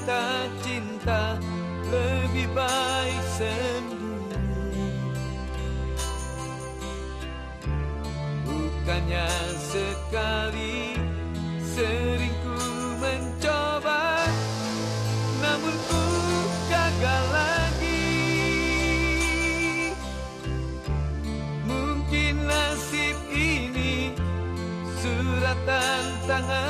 kata cinta lebih baik sendiri. Bukannya sekali sering ku mencoba Namun ku gagal lagi. Mungkin nasib ini suratan tanganku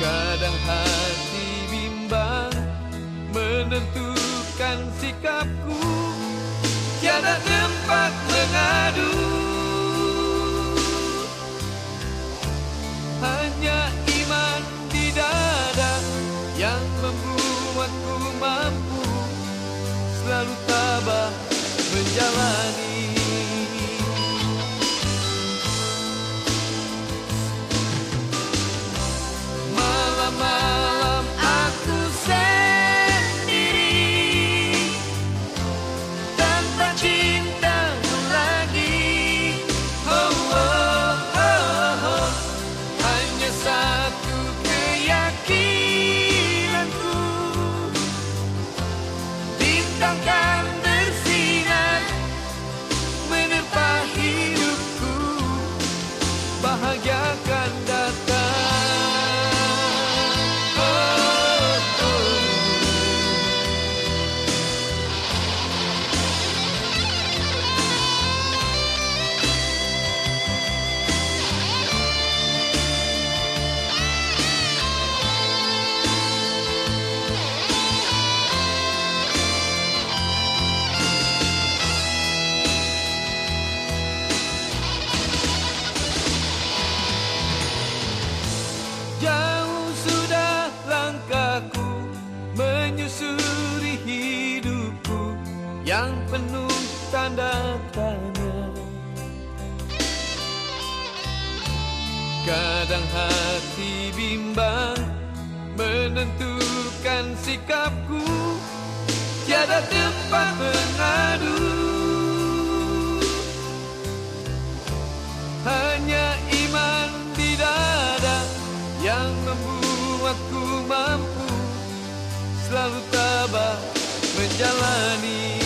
Kadang hati bimbang menentukan sikapku. Tiada tempat mengadu. Hanya iman di dada yang membuatku mampu Selalu tabah menjalani yang penuh tanda tanya. Kadang hati bimbang menentukan sikapku tiada tempat mengadu. Hanya iman di dada yang membuatku mampu selalu tabah menjalani.